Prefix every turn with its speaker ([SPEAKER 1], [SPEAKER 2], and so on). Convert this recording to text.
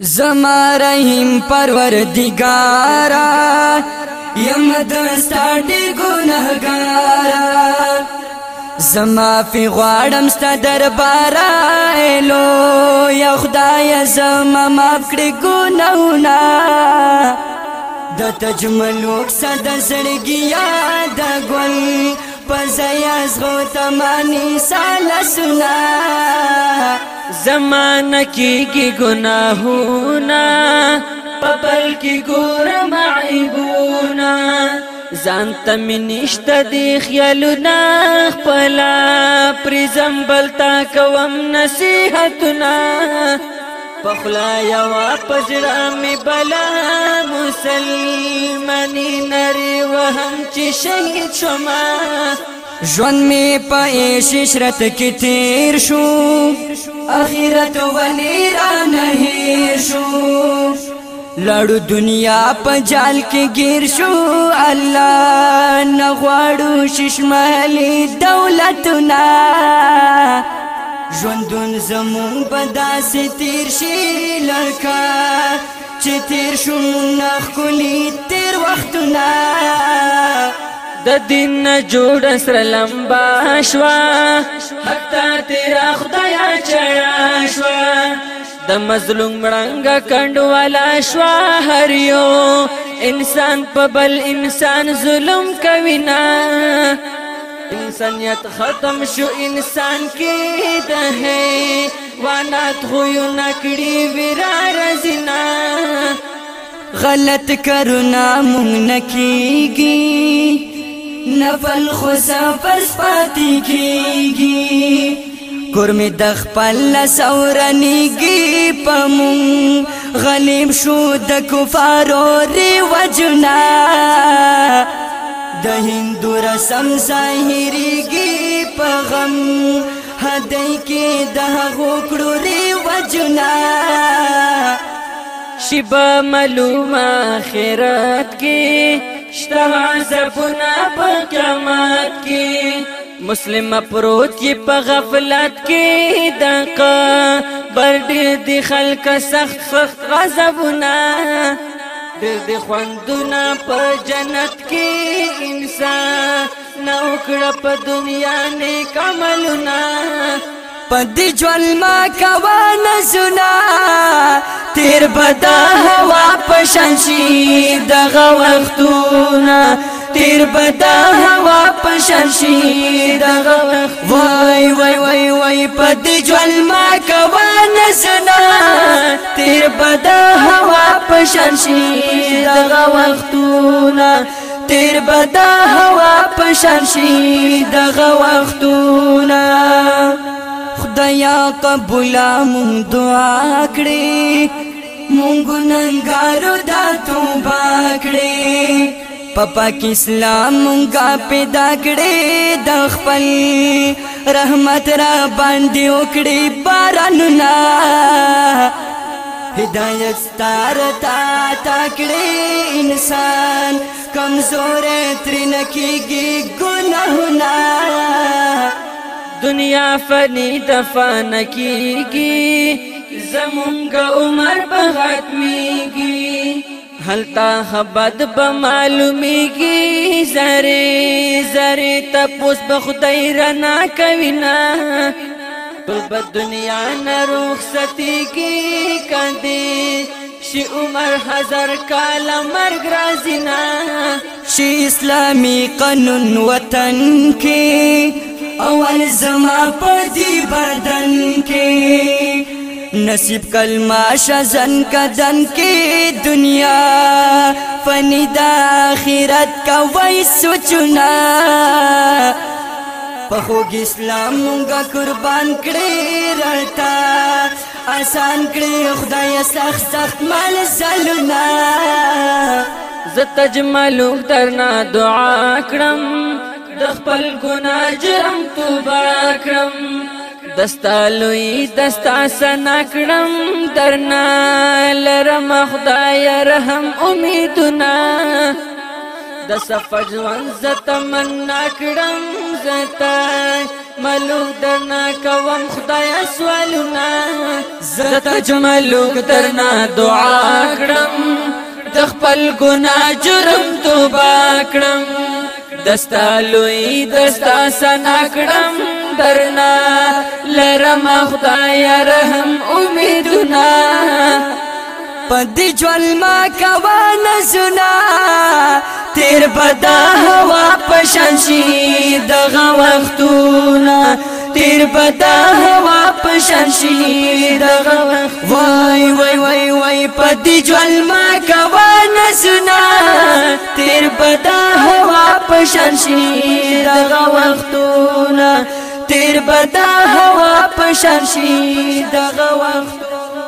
[SPEAKER 1] زما رحیم پروردگارا یم دستا ډیر ګناهګارا زما په غواړم ست دربار ایلو یا خدای زما معاف کړی ګناهونه د تجملوک صد زړګی یاد ګل پزیا زغو تمانی سال سنا زمانہ کی گی گناہونا پبل کی گور معیبونا زانت منشت دی خیالونا خپلا پریزم بلتا کوم نصیحتونا پخلا یوا پزړه می بلا مسلمانی نری وهم چې شهید شوم ژوند می په ششرت کې تیر شو اخرت ونی را نه شو لړو دنیا په جال کې گیر شو الله نغواړو ششمهلي دولتنا ژوندون زمون بداسې تیر شي لړکا چې تیر شو نخ کولی تیر وختونه د دین جوړ سره لمبا شوا حتا تیرا خدایا چړا شوا د مظلوم رنګ کندوالا شوا هریو انسان په بل انسان ظلم کوي نه انسانیت ختم شو انسان کې ده وانا تخو یو نکړی ورار زنا غلط کرنا مونږ نکیږي نفل خو سفر سپاتې کیږي کور می د خپل سورنګي پمون غلیم شو د کفارو ری وجنا د هندو رسم ظاهريږي په غم هدای کې د غوکړو ری وجنا شیب معلومه خیرات کې شته زبونه په محکمات کی مسلم پروت کی په غفلت کی دقه برډ دی خلک سخت سخت غضبونه ډېر دی خوندونه په جنت کې انسان نو کړه په دنیا نه کملونه پدې ژوند ما کوا نه زنا تیر بدا هوا په شان شي دغه وختونه تیر بدا هوا پشنشی دغه وای وای وای وای پد جل ما کوا نسنا تیر بدا هوا پشنشی دغه وختونه تیر بدا هوا پشنشی دغه وختونه خدایا قبول مون دعا کړې مونږ ننګارو دا توبه کړې پاپا کی اسلام مونږه پیدا کړې د خپل رحمت را باندې وکړې بارانونه هدایت ستار تا تکړې انسان کمزور تر نکیږي ګناهونه دنیا فنی دفن کیږي زمونږه عمر په ختميږي هلتا خبد بمعلومیږي زری زری تپوس بخدای رنا کوینا بلبد دنیا نروخ ستیږي کاندي شي عمر هزار کال مرګ رازینا شي اسلامي قانون وطن کې اول زما په دې بدن کې نصیب کلمہ شزن کدن کی دنیا فنی دا آخرت کا وی سوچنا پخوگ اسلام مونگا قربان کڑی رڑتا آسان کڑی خدای سخت سخت مل زلنا زت جملو درنا دعا کړم د خپل ګناه جرم توبه کړم دستالوی دستا سنا کړم درنا لرم خدای رحم امیدنا د سفج وان زتمنا کړم زتا ملوک درنا کوم خدای سوالنا زتا جملوک درنا دعا کړم د خپل ګنا جرم توبه کړم دستالوی دستا سنا کړم درنا لرم خدای رحم امیدنا پدې جوال ما کوا نزنا تیر بدا هوا پشنشي دغه وختونه تیر بدا هوا پشنشي دغه وخت وای وای وای وای پدې جوال ما کوا نزنا تیر بدا هوا پشنشي دغه وختونه تیر بدا هوا پشرشی دغه وخت